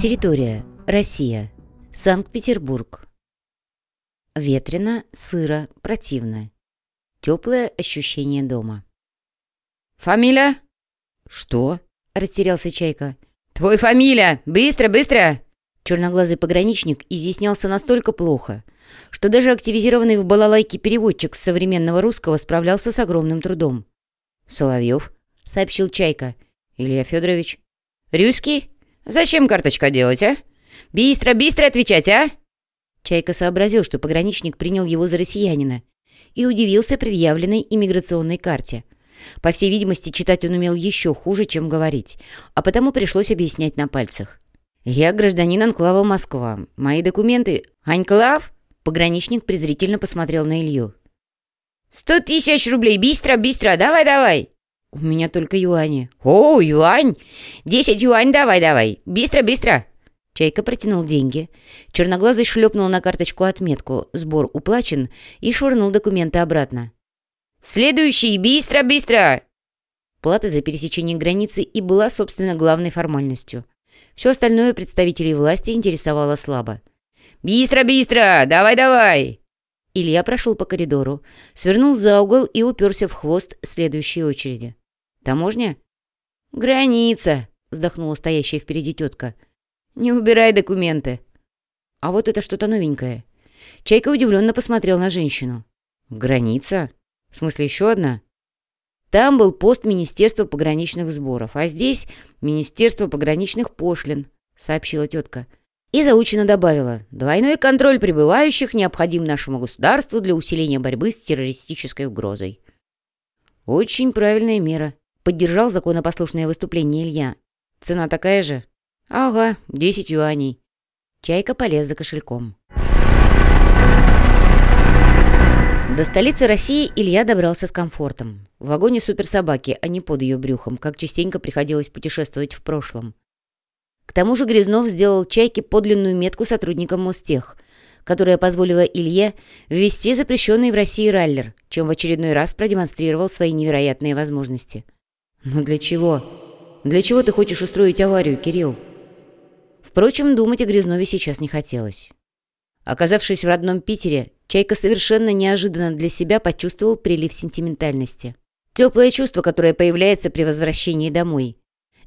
Территория. Россия. Санкт-Петербург. Ветрено, сыро, противно. Теплое ощущение дома. «Фамилия?» «Что?» — растерялся Чайка. «Твой фамилия! Быстро, быстро!» Черноглазый пограничник изъяснялся настолько плохо, что даже активизированный в балалайке переводчик с современного русского справлялся с огромным трудом. «Соловьев», — сообщил Чайка. «Илья Федорович». «Рюский? Зачем карточка делать, а? Быстро, быстро отвечать, а?» Чайка сообразил, что пограничник принял его за россиянина и удивился предъявленной иммиграционной карте. По всей видимости, читать он умел еще хуже, чем говорить, а потому пришлось объяснять на пальцах. «Я гражданин Анклава Москва. Мои документы...» «Анклав?» Пограничник презрительно посмотрел на Илью. «Сто тысяч рублей! Быстро, быстро! Давай, давай!» «У меня только юани». «О, юань! Десять юань давай, давай! Быстро, быстро!» Чайка протянул деньги. Черноглазый шлепнул на карточку отметку «Сбор уплачен» и швырнул документы обратно. «Следующий! Быстро, быстро!» Плата за пересечение границы и была, собственно, главной формальностью. Все остальное представителей власти интересовало слабо. «Быстро, быстро! Давай, давай!» Илья прошел по коридору, свернул за угол и уперся в хвост следующей очереди. «Таможня?» «Граница!» — вздохнула стоящая впереди тетка. «Не убирай документы!» «А вот это что-то новенькое!» Чайка удивленно посмотрел на женщину. «Граница? В смысле, еще одна?» Там был пост Министерства пограничных сборов, а здесь Министерство пограничных пошлин, сообщила тетка. И заучено добавила, двойной контроль прибывающих необходим нашему государству для усиления борьбы с террористической угрозой. Очень правильная мера. Поддержал законопослушное выступление Илья. Цена такая же? Ага, 10 юаней. Чайка полез за кошельком. До столицы России Илья добрался с комфортом. В вагоне суперсобаки, а не под ее брюхом, как частенько приходилось путешествовать в прошлом. К тому же Грязнов сделал Чайке подлинную метку сотрудникам Мостех, которая позволила Илье ввести запрещенный в России раллер, чем в очередной раз продемонстрировал свои невероятные возможности. «Но для чего? Для чего ты хочешь устроить аварию, Кирилл?» Впрочем, думать о Грязнове сейчас не хотелось. Оказавшись в родном Питере, Чайка совершенно неожиданно для себя почувствовал прилив сентиментальности. Теплое чувство, которое появляется при возвращении домой.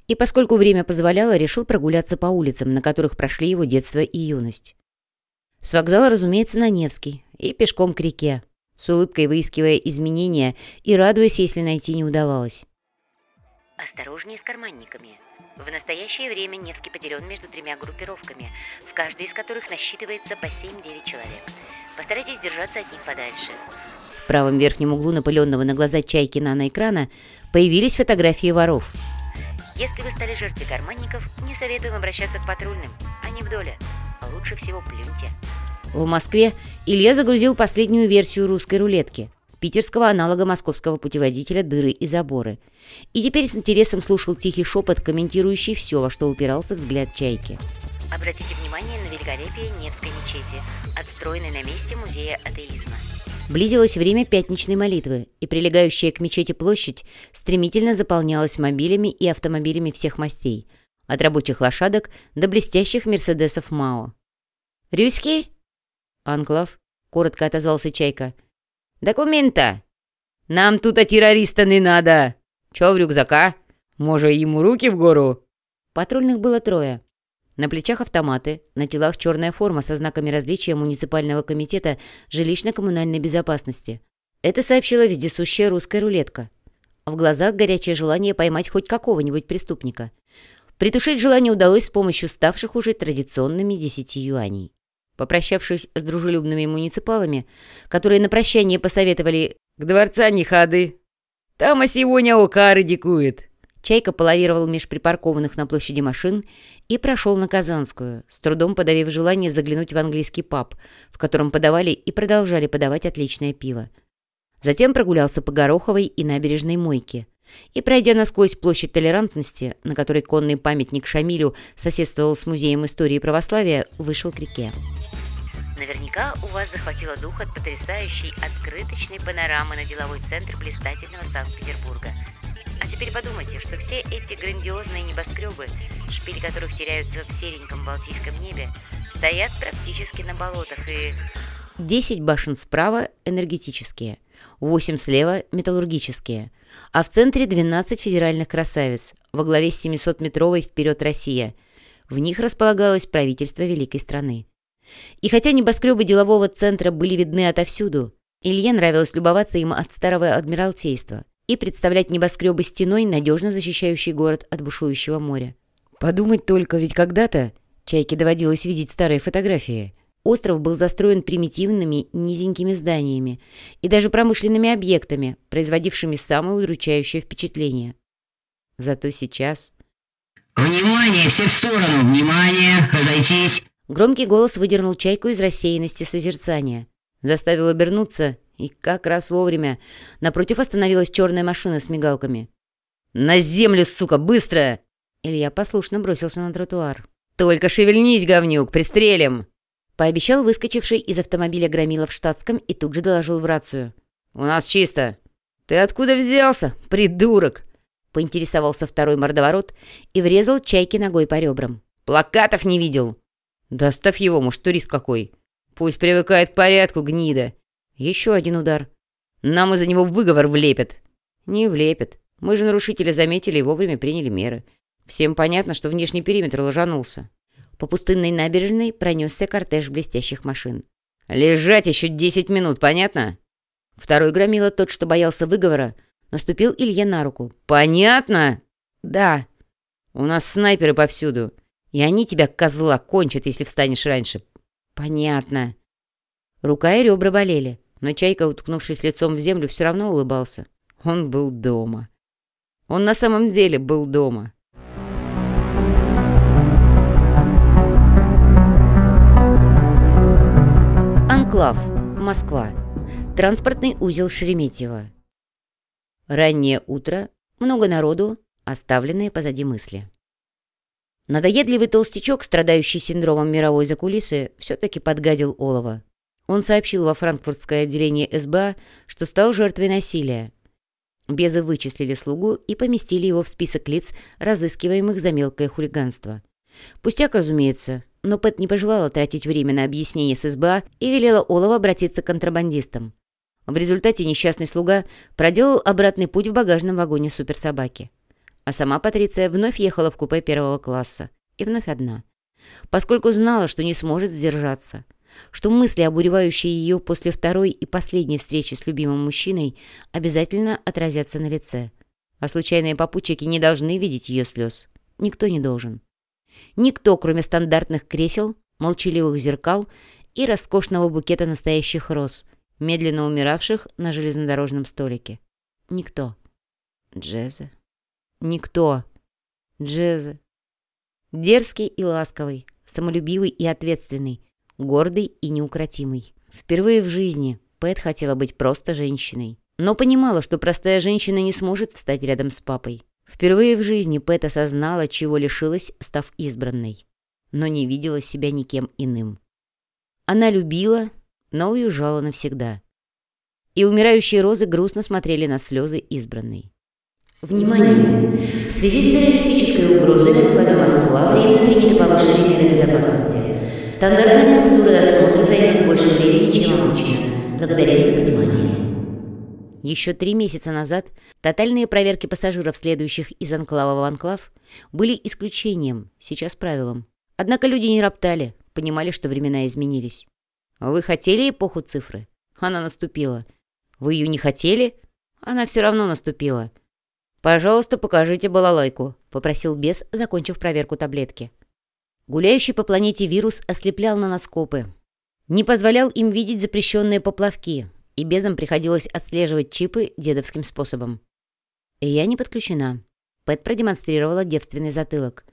И поскольку время позволяло, решил прогуляться по улицам, на которых прошли его детство и юность. С вокзала, разумеется, на Невский. И пешком к реке. С улыбкой выискивая изменения и радуясь, если найти не удавалось. Осторожнее с карманниками. В настоящее время Невский поделен между тремя группировками, в каждой из которых насчитывается по 7-9 человек. Постарайтесь держаться от них подальше. В правом верхнем углу напыленного на глаза чайки наноэкрана появились фотографии воров. Если вы стали жертвой карманников, не советуем обращаться к патрульным. Они в доле. Лучше всего плюньте. В Москве Илья загрузил последнюю версию русской рулетки, питерского аналога московского путеводителя «Дыры и заборы». И теперь с интересом слушал тихий шепот, комментирующий все, во что упирался взгляд чайки. Обратите внимание на великолепие Невской мечети, отстроенной на месте музея атеизма. Близилось время пятничной молитвы, и прилегающая к мечети площадь стремительно заполнялась мобилями и автомобилями всех мастей, от рабочих лошадок до блестящих мерседесов МАО. «Рюський?» «Анклав», — коротко отозвался Чайка. «Документа! Нам тут а террориста не надо! Чё в рюкзака? Может, ему руки в гору?» Патрульных было трое. На плечах автоматы, на телах черная форма со знаками различия муниципального комитета жилищно-коммунальной безопасности. Это сообщила вездесущая русская рулетка. В глазах горячее желание поймать хоть какого-нибудь преступника. Притушить желание удалось с помощью ставших уже традиционными десяти юаней. Попрощавшись с дружелюбными муниципалами, которые на прощание посоветовали «К дворца не ходы, там а сегодня окары дикует», Чайка половировал меж припаркованных на площади машин и прошел на Казанскую, с трудом подавив желание заглянуть в английский паб, в котором подавали и продолжали подавать отличное пиво. Затем прогулялся по Гороховой и набережной Мойке. И, пройдя насквозь площадь толерантности, на которой конный памятник Шамилю соседствовал с Музеем истории православия, вышел к реке. Наверняка у вас захватило дух от потрясающей открыточной панорамы на деловой центр блистательного Санкт-Петербурга – теперь подумайте, что все эти грандиозные небоскребы, шпили которых теряются в сереньком Балтийском небе, стоят практически на болотах и... 10 башен справа – энергетические, 8 слева – металлургические, а в центре 12 федеральных красавиц, во главе с 700-метровой «Вперед, Россия!». В них располагалось правительство великой страны. И хотя небоскребы делового центра были видны отовсюду, Илье нравилось любоваться им от старого адмиралтейства и представлять небоскребы стеной, надежно защищающий город от бушующего моря. Подумать только, ведь когда-то Чайке доводилось видеть старые фотографии. Остров был застроен примитивными, низенькими зданиями и даже промышленными объектами, производившими самое удручающее впечатление. Зато сейчас... «Внимание! Все в сторону! Внимание! Разойтись!» Громкий голос выдернул Чайку из рассеянности созерцания. Заставил обернуться, и как раз вовремя напротив остановилась черная машина с мигалками. «На землю, сука, быстро!» Илья послушно бросился на тротуар. «Только шевельнись, говнюк, пристрелим!» Пообещал выскочивший из автомобиля громила в штатском и тут же доложил в рацию. «У нас чисто!» «Ты откуда взялся, придурок?» Поинтересовался второй мордоворот и врезал чайки ногой по ребрам. «Плакатов не видел!» «Доставь его, может, турист какой!» «Пусть привыкает к порядку, гнида!» Еще один удар. «Нам из-за него выговор влепят!» «Не влепят. Мы же нарушителя заметили и вовремя приняли меры. Всем понятно, что внешний периметр ложанулся. По пустынной набережной пронесся кортеж блестящих машин. «Лежать еще десять минут, понятно?» Второй громила, тот, что боялся выговора, наступил Илье на руку. «Понятно?» «Да. У нас снайперы повсюду, и они тебя, козла, кончат, если встанешь раньше». «Понятно». Рука и ребра болели, но Чайка, уткнувшись лицом в землю, все равно улыбался. Он был дома. Он на самом деле был дома. Анклав, Москва. Транспортный узел Шереметьево. Раннее утро, много народу, оставленные позади мысли. Надоедливый толстячок, страдающий синдромом мировой закулисы, все-таки подгадил Олова. Он сообщил во франкфуртское отделение СБА, что стал жертвой насилия. Безы вычислили слугу и поместили его в список лиц, разыскиваемых за мелкое хулиганство. Пустяк, разумеется, но Пэт не пожелала тратить время на объяснение с СБА и велела Олова обратиться к контрабандистам. В результате несчастный слуга проделал обратный путь в багажном вагоне суперсобаки. А сама Патриция вновь ехала в купе первого класса. И вновь одна. Поскольку знала, что не сможет сдержаться. Что мысли, обуревающие ее после второй и последней встречи с любимым мужчиной, обязательно отразятся на лице. А случайные попутчики не должны видеть ее слез. Никто не должен. Никто, кроме стандартных кресел, молчаливых зеркал и роскошного букета настоящих роз, медленно умиравших на железнодорожном столике. Никто. Джеза. Никто. Джеза. Дерзкий и ласковый, самолюбивый и ответственный, гордый и неукротимый. Впервые в жизни Пэт хотела быть просто женщиной, но понимала, что простая женщина не сможет встать рядом с папой. Впервые в жизни Пэт осознала, чего лишилась, став избранной, но не видела себя никем иным. Она любила, но уезжала навсегда. И умирающие розы грустно смотрели на слезы избранной. Внимание! В связи с террористической угрозой на вклада Москва временно приняты повышенные меры безопасности. Стандартная процедура досмотра займет больше времени, чем обычно. Благодарим за внимание. Еще три месяца назад тотальные проверки пассажиров, следующих из анклава в анклав, были исключением, сейчас правилом. Однако люди не роптали, понимали, что времена изменились. Вы хотели эпоху цифры? Она наступила. Вы ее не хотели? Она все равно наступила. «Пожалуйста, покажите балалайку», — попросил бес, закончив проверку таблетки. Гуляющий по планете вирус ослеплял наноскопы. Не позволял им видеть запрещенные поплавки, и безам приходилось отслеживать чипы дедовским способом. Я не подключена. Пэт продемонстрировала девственный затылок.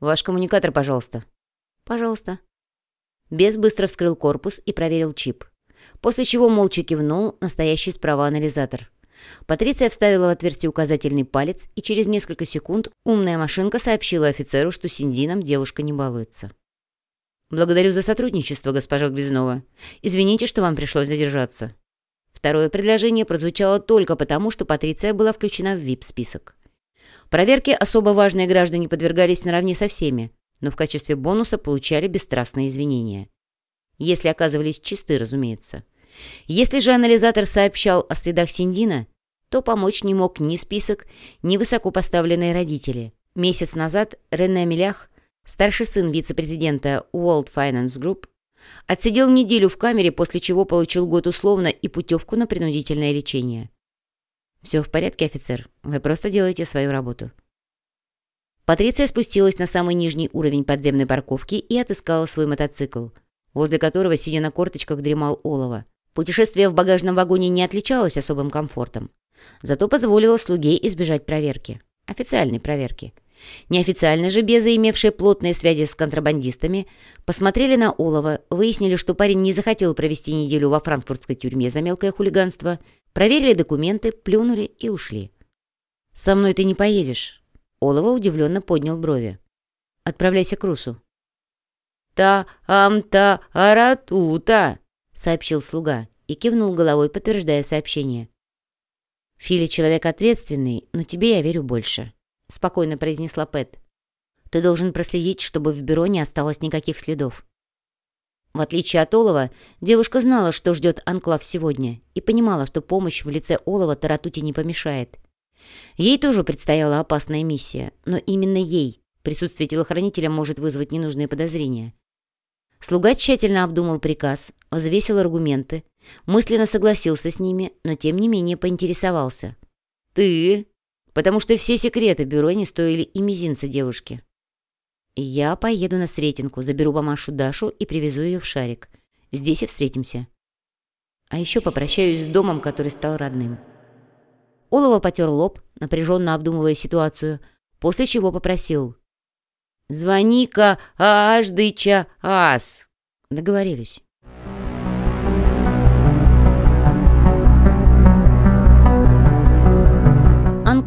«Ваш коммуникатор, пожалуйста». «Пожалуйста». Без быстро вскрыл корпус и проверил чип. После чего молча кивнул настоящий справа анализатор. Патриция вставила в отверстие указательный палец, и через несколько секунд умная машинка сообщила офицеру, что с Индином девушка не балуется. «Благодарю за сотрудничество, госпожа Грязнова. Извините, что вам пришлось задержаться». Второе предложение прозвучало только потому, что Патриция была включена в VIP-список. Проверке особо важные граждане подвергались наравне со всеми, но в качестве бонуса получали бесстрастные извинения. Если оказывались чисты, разумеется. Если же анализатор сообщал о следах Синдина, то помочь не мог ни список, ни высокопоставленные родители. Месяц назад Рене Милях, старший сын вице-президента World Finance Group, отсидел неделю в камере, после чего получил год условно и путевку на принудительное лечение. «Все в порядке, офицер. Вы просто делаете свою работу». Патриция спустилась на самый нижний уровень подземной парковки и отыскала свой мотоцикл, возле которого, сидя на корточках, дремал Олова. Путешествие в багажном вагоне не отличалось особым комфортом. Зато позволило слуге избежать проверки. Официальной проверки. Неофициально же безы, имевшие плотные связи с контрабандистами, посмотрели на Олова, выяснили, что парень не захотел провести неделю во франкфуртской тюрьме за мелкое хулиганство, проверили документы, плюнули и ушли. «Со мной ты не поедешь», Олова удивленно поднял брови. «Отправляйся к Русу». «Та-ам-та-аратута», — сообщил слуга и кивнул головой, подтверждая сообщение. «Фили человек ответственный, но тебе я верю больше», — спокойно произнесла Пэт. «Ты должен проследить, чтобы в бюро не осталось никаких следов». В отличие от Олова, девушка знала, что ждет Анклав сегодня, и понимала, что помощь в лице Олова Таратуте не помешает. Ей тоже предстояла опасная миссия, но именно ей присутствие телохранителя может вызвать ненужные подозрения. Слуга тщательно обдумал приказ, взвесил аргументы, мысленно согласился с ними, но тем не менее поинтересовался. «Ты?» Потому что все секреты бюро не стоили и мизинца девушки. «Я поеду на Сретенку, заберу мамашу Дашу и привезу ее в шарик. Здесь и встретимся. А еще попрощаюсь с домом, который стал родным». Олова потер лоб, напряженно обдумывая ситуацию, после чего попросил. «Звони-ка каждый час!» Договорились.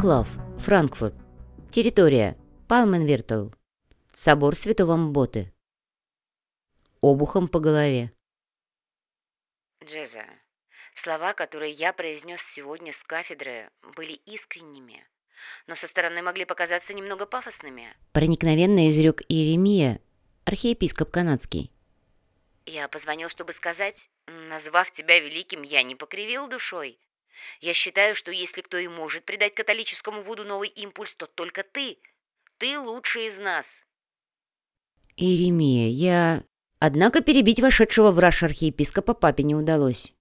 Анклав, Франкфурт. Территория. Палменвиртл. Собор Святого Мботы. Обухом по голове. Джеза, Слова, которые я произнес сегодня с кафедры, были искренними, но со стороны могли показаться немного пафосными. Проникновенно изрек Иеремия, архиепископ канадский. Я позвонил, чтобы сказать, назвав тебя великим, я не покривил душой. Я считаю, что если кто и может придать католическому Вуду новый импульс, то только ты. Ты лучший из нас. Иеремия, я... Однако перебить вошедшего в раж архиепископа папе не удалось.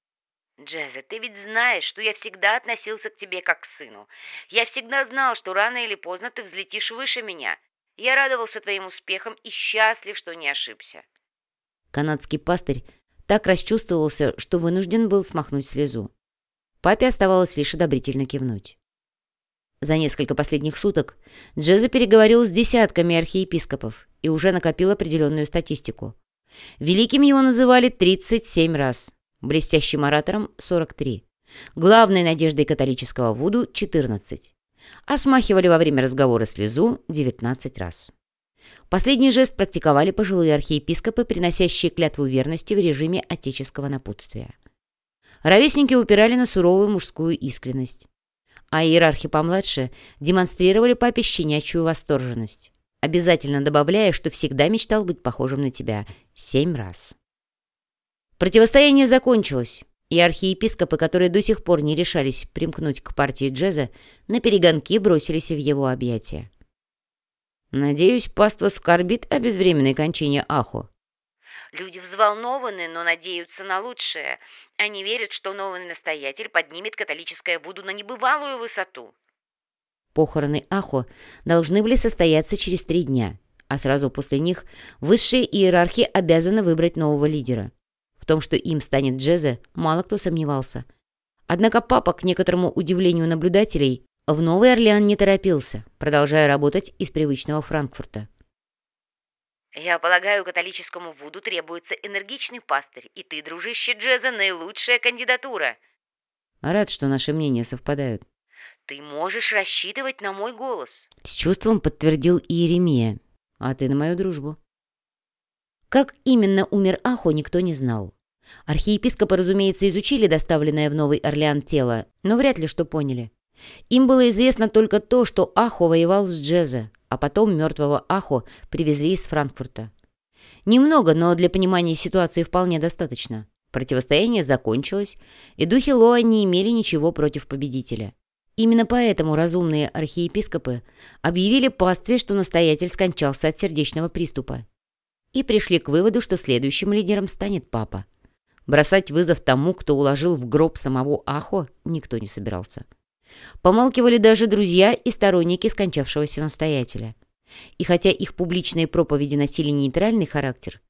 Джеза, ты ведь знаешь, что я всегда относился к тебе как к сыну. Я всегда знал, что рано или поздно ты взлетишь выше меня. Я радовался твоим успехам и счастлив, что не ошибся. Канадский пастырь так расчувствовался, что вынужден был смахнуть слезу. Папе оставалось лишь одобрительно кивнуть. За несколько последних суток Джеза переговорил с десятками архиепископов и уже накопил определенную статистику. Великим его называли 37 раз блестящим оратором – 43, главной надеждой католического Вуду – 14, а смахивали во время разговора слезу 19 раз. Последний жест практиковали пожилые архиепископы, приносящие клятву верности в режиме отеческого напутствия. Ровесники упирали на суровую мужскую искренность, а иерархи помладше демонстрировали папе щенячью восторженность, обязательно добавляя, что всегда мечтал быть похожим на тебя семь раз. Противостояние закончилось, и архиепископы, которые до сих пор не решались примкнуть к партии джеза, на перегонки бросились в его объятия. «Надеюсь, паства скорбит о безвременной кончине Ахо». Люди взволнованы, но надеются на лучшее. Они верят, что новый настоятель поднимет католическое Вуду на небывалую высоту. Похороны Ахо должны были состояться через три дня, а сразу после них высшие иерархи обязаны выбрать нового лидера. В том, что им станет Джезе, мало кто сомневался. Однако папа, к некоторому удивлению наблюдателей, в Новый Орлеан не торопился, продолжая работать из привычного Франкфурта. «Я полагаю, католическому Вуду требуется энергичный пастырь, и ты, дружище Джеза, наилучшая кандидатура». Рад, что наши мнения совпадают. «Ты можешь рассчитывать на мой голос», — с чувством подтвердил Иеремия. «А ты на мою дружбу». Как именно умер Ахо, никто не знал. Архиепископы, разумеется, изучили доставленное в Новый Орлеан тело, но вряд ли что поняли. Им было известно только то, что Ахо воевал с Джезе, а потом мертвого Ахо привезли из Франкфурта. Немного, но для понимания ситуации вполне достаточно. Противостояние закончилось, и духи Лоа не имели ничего против победителя. Именно поэтому разумные архиепископы объявили пастве, что настоятель скончался от сердечного приступа. И пришли к выводу, что следующим лидером станет папа. Бросать вызов тому, кто уложил в гроб самого Ахо, никто не собирался. Помалкивали даже друзья и сторонники скончавшегося настоятеля. И хотя их публичные проповеди носили нейтральный характер,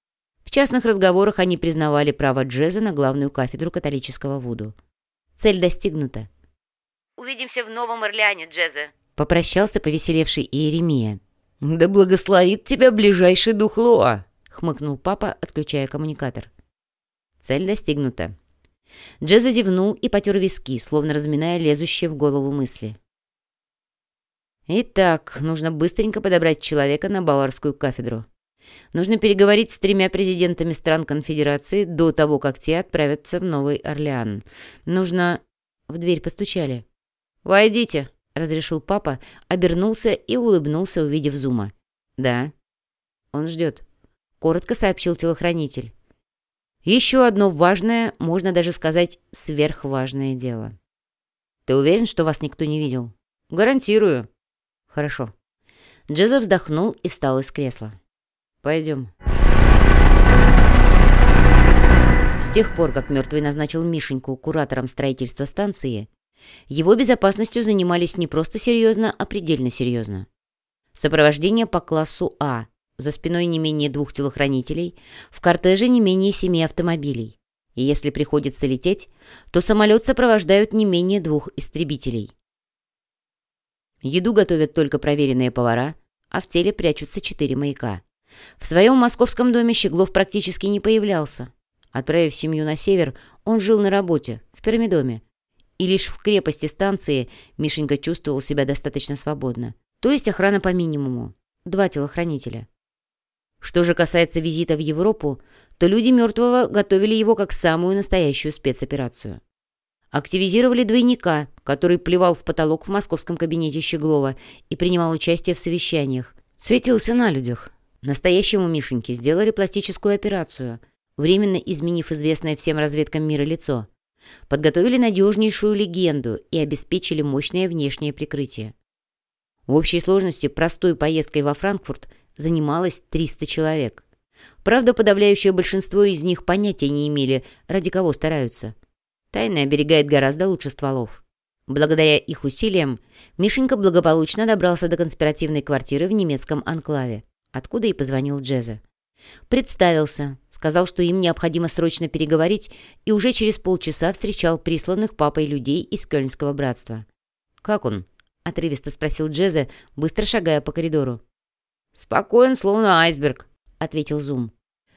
в частных разговорах они признавали право Джеза на главную кафедру католического Вуду. Цель достигнута. «Увидимся в Новом Орлеане, Джеза», — попрощался повеселевший Иеремия. «Да благословит тебя ближайший дух Лоа», — хмыкнул папа, отключая коммуникатор. Цель достигнута. Джеза зевнул и потер виски, словно разминая лезущие в голову мысли. Итак, нужно быстренько подобрать человека на баварскую кафедру. Нужно переговорить с тремя президентами стран конфедерации до того, как те отправятся в Новый Орлеан. Нужно... В дверь постучали. «Войдите», — разрешил папа, обернулся и улыбнулся, увидев Зума. «Да». «Он ждет», — коротко сообщил телохранитель. «Еще одно важное, можно даже сказать, сверхважное дело». «Ты уверен, что вас никто не видел?» «Гарантирую». «Хорошо». Джеза вздохнул и встал из кресла. «Пойдем». С тех пор, как мертвый назначил Мишеньку куратором строительства станции, его безопасностью занимались не просто серьезно, а предельно серьезно. Сопровождение по классу А, за спиной не менее двух телохранителей, в кортеже не менее семи автомобилей. И если приходится лететь, то самолет сопровождают не менее двух истребителей. Еду готовят только проверенные повара, а в теле прячутся четыре маяка. В своем московском доме Щеглов практически не появлялся. Отправив семью на север, он жил на работе, в пирамидоме, и лишь в крепости станции Мишенька чувствовал себя достаточно свободно. То есть охрана по минимуму. Два телохранителя. Что же касается визита в Европу, то люди мертвого готовили его как самую настоящую спецоперацию. Активизировали двойника, который плевал в потолок в московском кабинете Щеглова и принимал участие в совещаниях. Светился на людях. Настоящему Мишеньке сделали пластическую операцию, временно изменив известное всем разведкам мира лицо подготовили надежнейшую легенду и обеспечили мощное внешнее прикрытие. В общей сложности простой поездкой во Франкфурт занималось 300 человек. Правда, подавляющее большинство из них понятия не имели, ради кого стараются. Тайна оберегает гораздо лучше стволов. Благодаря их усилиям Мишенька благополучно добрался до конспиративной квартиры в немецком анклаве, откуда и позвонил Джезе. Представился, сказал, что им необходимо срочно переговорить, и уже через полчаса встречал присланных папой людей из Кёльнского братства. «Как он?» — отрывисто спросил Джезе, быстро шагая по коридору. «Спокоен, словно айсберг», — ответил Зум.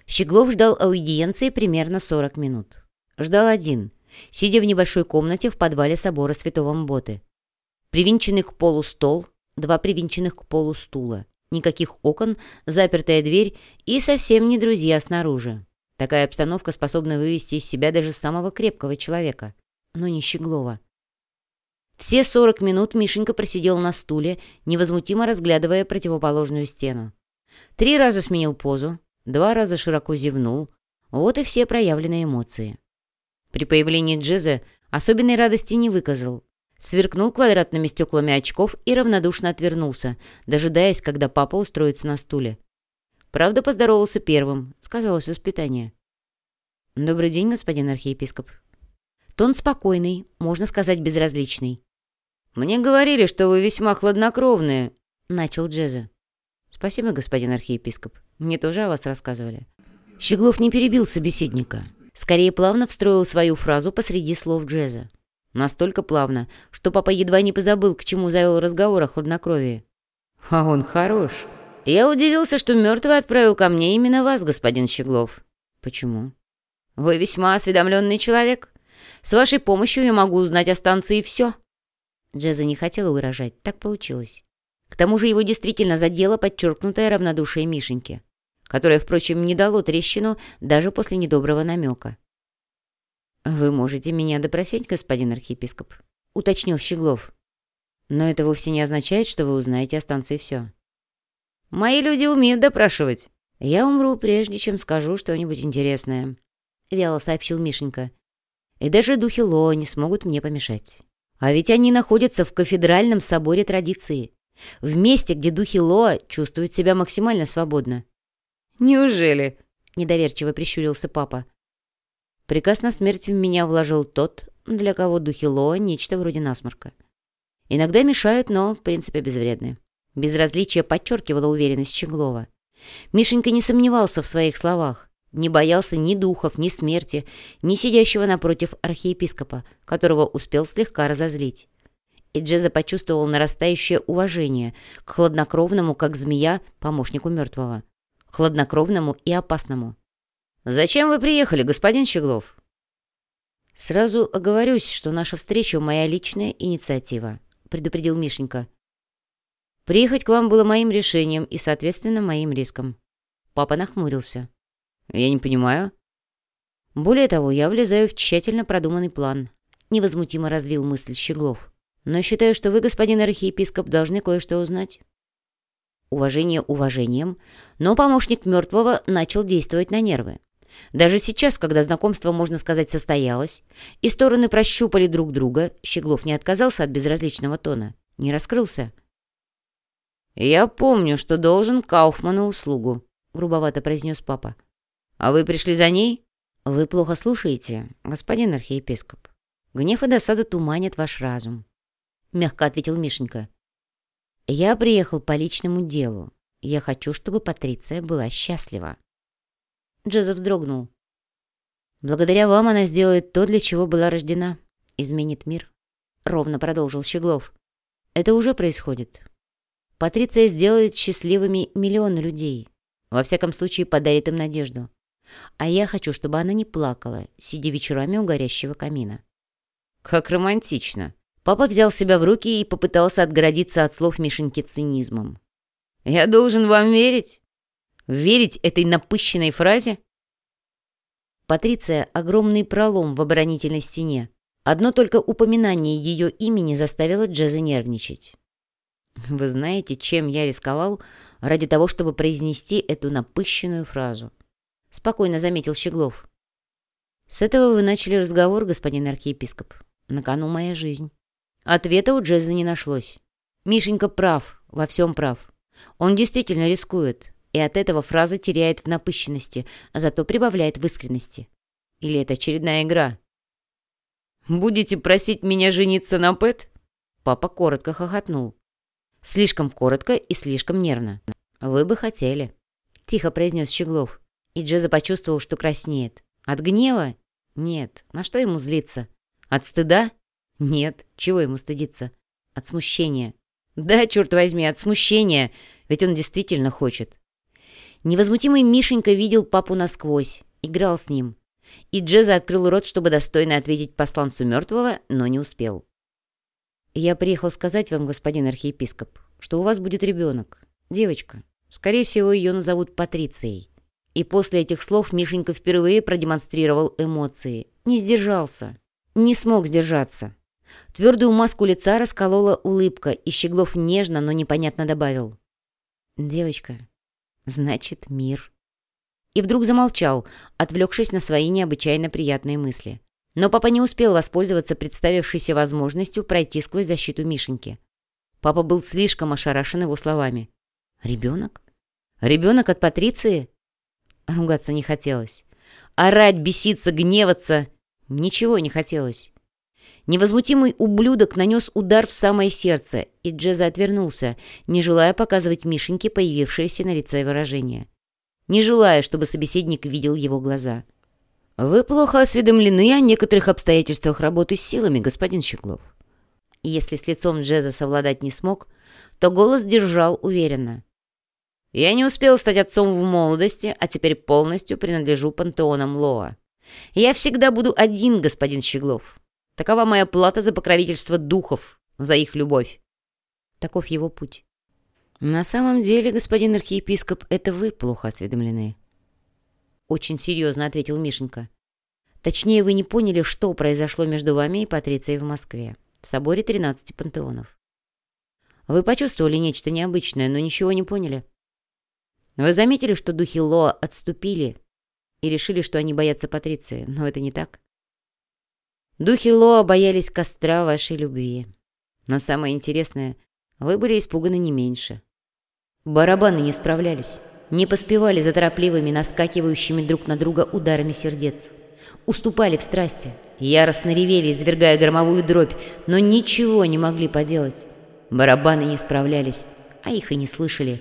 Щеглов ждал аудиенции примерно 40 минут. Ждал один, сидя в небольшой комнате в подвале собора Святого Мботы. Привинченный к полу стол, два привинченных к полу стула. Никаких окон, запертая дверь и совсем не друзья снаружи. Такая обстановка способна вывести из себя даже самого крепкого человека, но не Щеглова. Все сорок минут Мишенька просидел на стуле, невозмутимо разглядывая противоположную стену. Три раза сменил позу, два раза широко зевнул. Вот и все проявленные эмоции. При появлении Джеза особенной радости не выказал, Сверкнул квадратными стеклами очков и равнодушно отвернулся, дожидаясь, когда папа устроится на стуле. Правда, поздоровался первым, сказалось воспитание. «Добрый день, господин архиепископ». Тон спокойный, можно сказать, безразличный. «Мне говорили, что вы весьма хладнокровные», — начал Джеза. «Спасибо, господин архиепископ. Мне тоже о вас рассказывали». Щеглов не перебил собеседника. Скорее, плавно встроил свою фразу посреди слов Джеза. Настолько плавно, что папа едва не позабыл, к чему завел разговор о хладнокровии. «А он хорош. Я удивился, что мертвый отправил ко мне именно вас, господин Щеглов». «Почему?» «Вы весьма осведомленный человек. С вашей помощью я могу узнать о станции все». Джеза не хотела выражать, так получилось. К тому же его действительно задело подчеркнутое равнодушие Мишеньки, которое, впрочем, не дало трещину даже после недоброго намека. «Вы можете меня допросить, господин архиепископ?» — уточнил Щеглов. Но это вовсе не означает, что вы узнаете о станции все. Мои люди умеют допрашивать. Я умру, прежде чем скажу что-нибудь интересное», — вяло сообщил Мишенька. «И даже духи Ло не смогут мне помешать. А ведь они находятся в кафедральном соборе традиции, в месте, где духи Лоа чувствуют себя максимально свободно». «Неужели?» — недоверчиво прищурился папа. Приказ на смерть в меня вложил тот, для кого духи Лоа — нечто вроде насморка. Иногда мешают, но, в принципе, безвредны. Безразличие подчеркивало уверенность Щеглова. Мишенька не сомневался в своих словах, не боялся ни духов, ни смерти, ни сидящего напротив архиепископа, которого успел слегка разозлить. И Джеза почувствовал нарастающее уважение к хладнокровному, как змея, помощнику мертвого. Хладнокровному и опасному. «Зачем вы приехали, господин Щеглов?» «Сразу оговорюсь, что наша встреча — моя личная инициатива», — предупредил Мишенька. Приехать к вам было моим решением и, соответственно, моим риском. Папа нахмурился. Я не понимаю. Более того, я влезаю в тщательно продуманный план. Невозмутимо развил мысль Щеглов. Но считаю, что вы, господин архиепископ, должны кое-что узнать. Уважение уважением, но помощник мертвого начал действовать на нервы. Даже сейчас, когда знакомство, можно сказать, состоялось, и стороны прощупали друг друга, Щеглов не отказался от безразличного тона, не раскрылся. «Я помню, что должен Кауфману услугу», — грубовато произнес папа. «А вы пришли за ней?» «Вы плохо слушаете, господин архиепископ. Гнев и досада туманят ваш разум», — мягко ответил Мишенька. «Я приехал по личному делу. Я хочу, чтобы Патриция была счастлива». Джозеф вздрогнул. «Благодаря вам она сделает то, для чего была рождена. Изменит мир», — ровно продолжил Щеглов. «Это уже происходит. Патриция сделает счастливыми миллионы людей. Во всяком случае, подарит им надежду. А я хочу, чтобы она не плакала, сидя вечерами у горящего камина. Как романтично. Папа взял себя в руки и попытался отгородиться от слов Мишеньки цинизмом. «Я должен вам верить? Верить этой напыщенной фразе?» Патриция — огромный пролом в оборонительной стене. Одно только упоминание ее имени заставило Джеза нервничать. Вы знаете, чем я рисковал ради того, чтобы произнести эту напыщенную фразу? Спокойно заметил Щеглов. С этого вы начали разговор, господин архиепископ. На кону моя жизнь. Ответа у Джеза не нашлось. Мишенька прав, во всем прав. Он действительно рискует, и от этого фраза теряет в напыщенности, а зато прибавляет в искренности. Или это очередная игра? «Будете просить меня жениться на Пэт?» Папа коротко хохотнул. Слишком коротко и слишком нервно. «Вы бы хотели», — тихо произнес Щеглов. И Джеза почувствовал, что краснеет. «От гнева? Нет. На что ему злиться? От стыда? Нет. Чего ему стыдиться? От смущения. Да, черт возьми, от смущения, ведь он действительно хочет». Невозмутимый Мишенька видел папу насквозь, играл с ним. И Джеза открыл рот, чтобы достойно ответить посланцу мертвого, но не успел. «Я приехал сказать вам, господин архиепископ, что у вас будет ребенок, девочка. Скорее всего, ее назовут Патрицией». И после этих слов Мишенька впервые продемонстрировал эмоции. Не сдержался. Не смог сдержаться. Твердую маску лица расколола улыбка, и Щеглов нежно, но непонятно добавил. «Девочка, значит, мир». И вдруг замолчал, отвлекшись на свои необычайно приятные мысли. Но папа не успел воспользоваться представившейся возможностью пройти сквозь защиту Мишеньки. Папа был слишком ошарашен его словами. «Ребенок? Ребенок от Патриции?» Ругаться не хотелось. Орать, беситься, гневаться. Ничего не хотелось. Невозмутимый ублюдок нанес удар в самое сердце, и Джеза отвернулся, не желая показывать Мишеньке появившееся на лице выражение. Не желая, чтобы собеседник видел его глаза. «Вы плохо осведомлены о некоторых обстоятельствах работы с силами, господин Щеглов». Если с лицом Джеза совладать не смог, то голос держал уверенно. «Я не успел стать отцом в молодости, а теперь полностью принадлежу пантеонам Лоа. Я всегда буду один, господин Щеглов. Такова моя плата за покровительство духов, за их любовь». Таков его путь. «На самом деле, господин архиепископ, это вы плохо осведомлены», очень серьезно ответил Мишенька. Точнее, вы не поняли, что произошло между вами и Патрицией в Москве, в соборе 13 пантеонов. Вы почувствовали нечто необычное, но ничего не поняли. Вы заметили, что духи Лоа отступили и решили, что они боятся Патриции, но это не так. Духи Лоа боялись костра вашей любви. Но самое интересное, вы были испуганы не меньше. Барабаны не справлялись, не поспевали за торопливыми, наскакивающими друг на друга ударами сердец. Уступали в страсти, яростно ревели, извергая громовую дробь, но ничего не могли поделать. Барабаны не справлялись, а их и не слышали.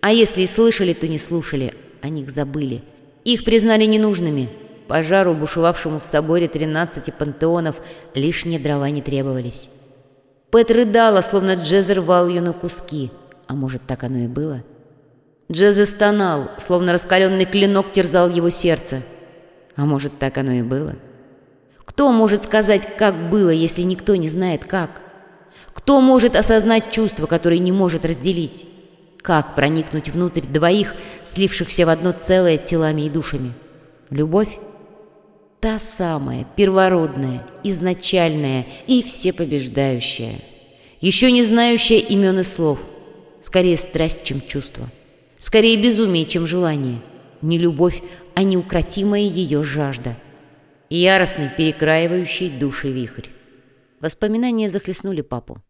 А если и слышали, то не слушали, о них забыли. Их признали ненужными. Пожару, бушевавшему в соборе 13 пантеонов, лишние дрова не требовались. Пэт рыдала, словно Джезер рвал ее на куски. А может, так оно и было? Джезер стонал, словно раскаленный клинок терзал его сердце. А может, так оно и было? Кто может сказать, как было, если никто не знает, как? Кто может осознать чувства, которые не может разделить? Как проникнуть внутрь двоих, слившихся в одно целое телами и душами? Любовь? Та самая, первородная, изначальная и всепобеждающая. Еще не знающая имен и слов. Скорее страсть, чем чувство. Скорее безумие, чем желание. Не любовь, а неукротимая ее жажда. Яростный, перекраивающий души вихрь. Воспоминания захлестнули папу.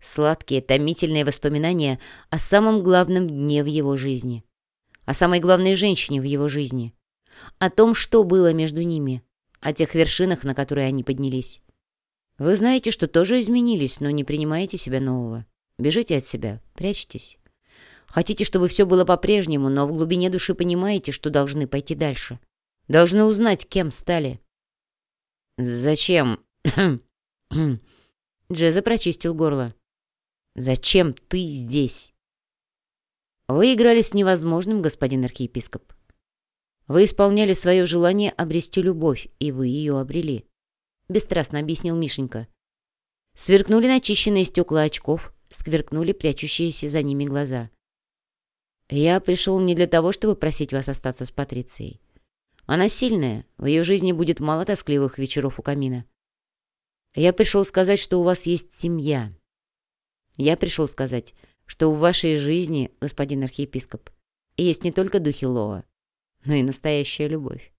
Сладкие, томительные воспоминания о самом главном дне в его жизни. О самой главной женщине в его жизни. О том, что было между ними о тех вершинах, на которые они поднялись. Вы знаете, что тоже изменились, но не принимаете себя нового. Бежите от себя, прячьтесь. Хотите, чтобы все было по-прежнему, но в глубине души понимаете, что должны пойти дальше. Должны узнать, кем стали. «Зачем?» Джеза прочистил горло. «Зачем ты здесь?» «Вы играли с невозможным, господин архиепископ. Вы исполняли свое желание обрести любовь, и вы ее обрели. Бесстрастно объяснил Мишенька. Сверкнули начищенные стекла очков, скверкнули прячущиеся за ними глаза. Я пришел не для того, чтобы просить вас остаться с Патрицией. Она сильная, в ее жизни будет мало тоскливых вечеров у камина. Я пришел сказать, что у вас есть семья. Я пришел сказать, что в вашей жизни, господин архиепископ, есть не только духи Лоа, но и настоящая любовь.